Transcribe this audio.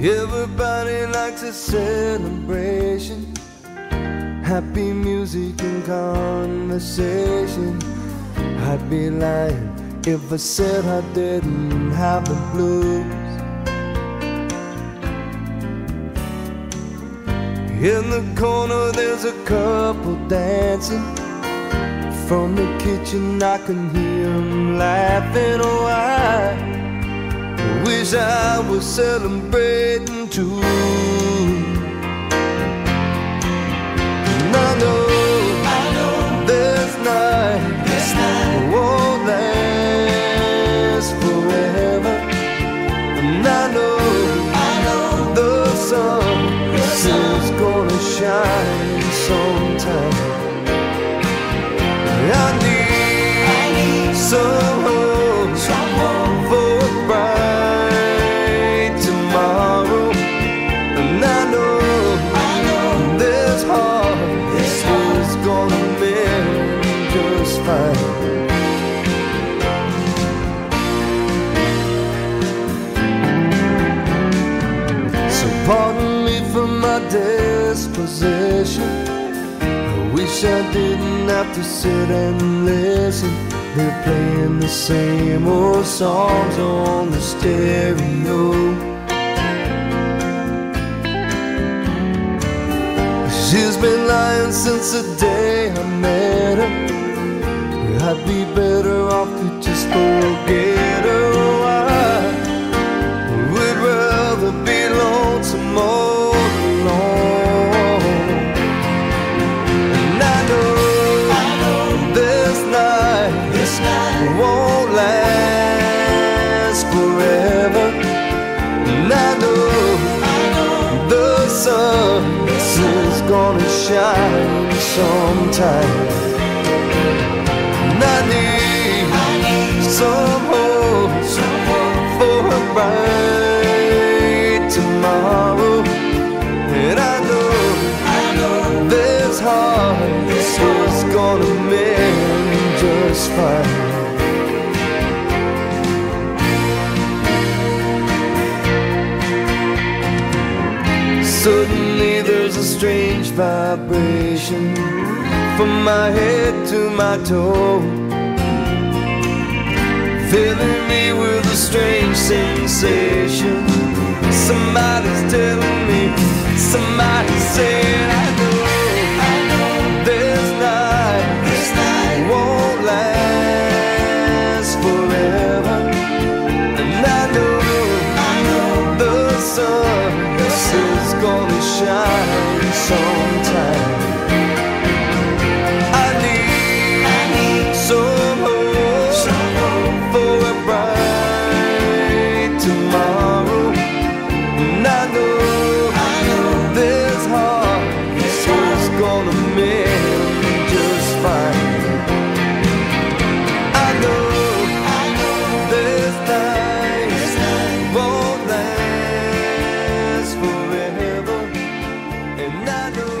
Everybody likes a celebration. Happy music and conversation. I'd be lying if I said I didn't have the blues. In the corner, there's a couple dancing. From the kitchen, I can hear them laughing. Oh, I wish I was celebrating too. Disposition. I wish I didn't have to sit and listen. They're playing the same old songs on the stereo. She's been lying since the day I met her. I'd be better won't last forever. And I know I know the sun is gonna shine sometime. And I need I need some hope some hope for a bright tomorrow. And I know I know this heart is gonna mend just fine. Suddenly there's a strange vibration from my head to my toe, filling me with a strange sensation. Somebody's telling me, somebody's mind sometime. another